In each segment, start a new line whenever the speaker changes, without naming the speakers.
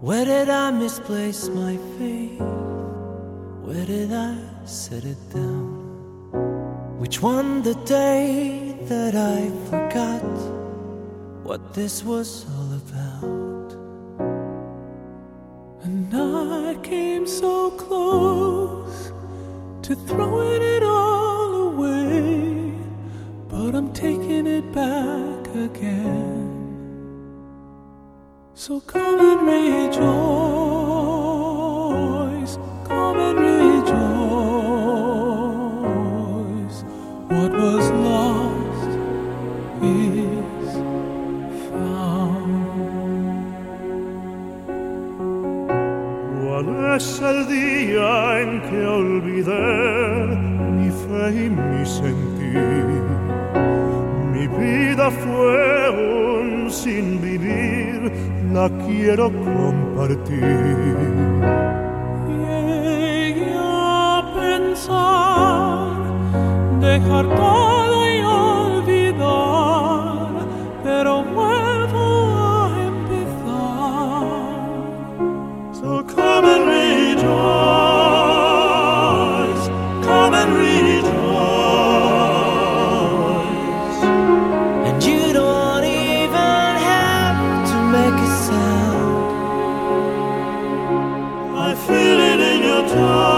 Where did I misplace my faith? Where did I set it down? Which one the day that I forgot what this was all about? And I came so close to throwing it all away, but I'm taking it back again. So come and rejoice, come and rejoice. What was lost is found.
¿Cuál es el día en que olvidé mi fe y mi sentir? Mi vida fue la quiero compartir.
Llegué a pensar, dejar todo y olvidar, pero vuelvo a empezar.
So come and rejoice, come and rejoice. It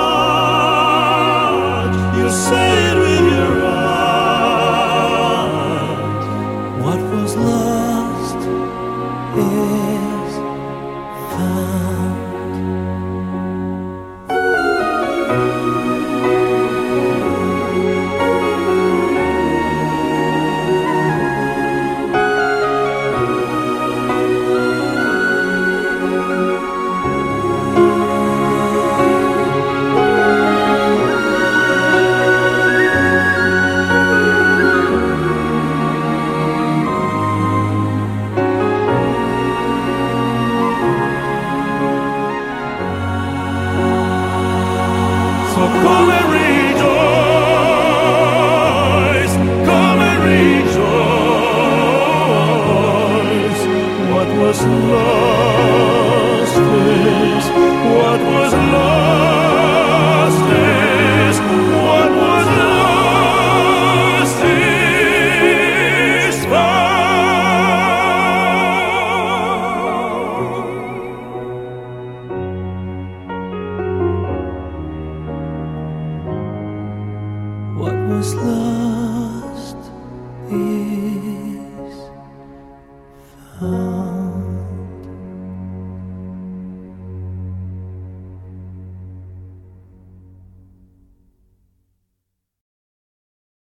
What